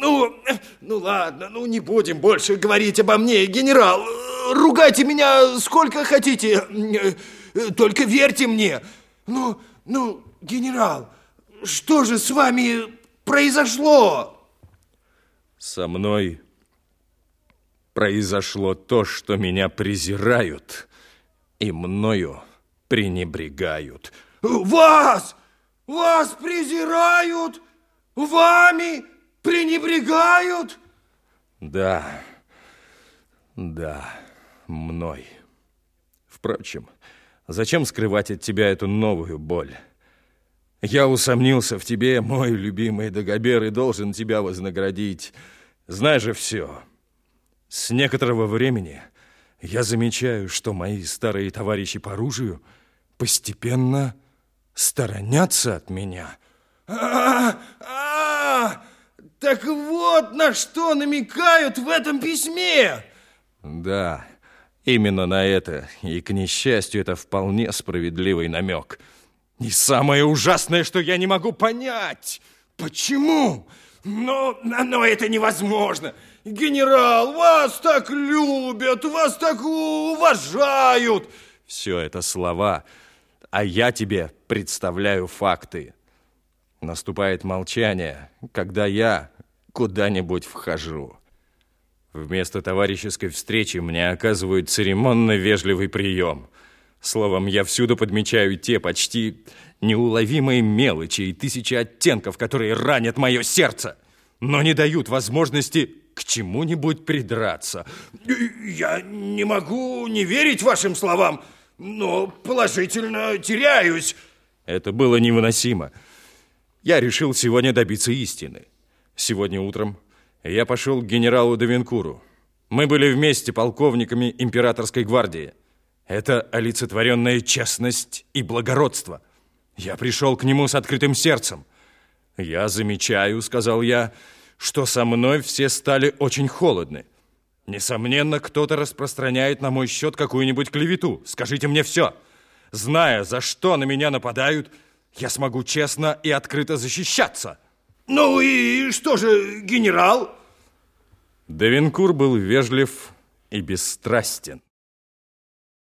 Ну, ну ладно, ну не будем больше говорить обо мне, генерал. Ругайте меня сколько хотите, только верьте мне. Ну, ну, генерал, что же с вами произошло? Со мной произошло то, что меня презирают и мною пренебрегают. Вас! Вас презирают? Вами пренебрегают? Да, да, мной. Впрочем, зачем скрывать от тебя эту новую боль? Я усомнился в тебе, мой любимый Дагобер, и должен тебя вознаградить. Знай же все. С некоторого времени я замечаю, что мои старые товарищи по оружию постепенно сторонятся от меня. А, -а, а, так вот на что намекают в этом письме. Да, именно на это, и, к несчастью, это вполне справедливый намек. И самое ужасное, что я не могу понять. Почему? Но, но это невозможно. Генерал, вас так любят, вас так уважают. Все это слова, а я тебе представляю факты. Наступает молчание, когда я куда-нибудь вхожу. Вместо товарищеской встречи мне оказывают церемонно вежливый прием. Словом, я всюду подмечаю те почти неуловимые мелочи и тысячи оттенков, которые ранят мое сердце, но не дают возможности к чему-нибудь придраться. Я не могу не верить вашим словам, но положительно теряюсь. Это было невыносимо. Я решил сегодня добиться истины. Сегодня утром я пошел к генералу Давинкуру. Мы были вместе полковниками императорской гвардии. Это олицетворенная честность и благородство. Я пришел к нему с открытым сердцем. «Я замечаю», — сказал я, — «что со мной все стали очень холодны. Несомненно, кто-то распространяет на мой счет какую-нибудь клевету. Скажите мне все. Зная, за что на меня нападают, я смогу честно и открыто защищаться». «Ну и что же, генерал?» Девинкур был вежлив и бесстрастен.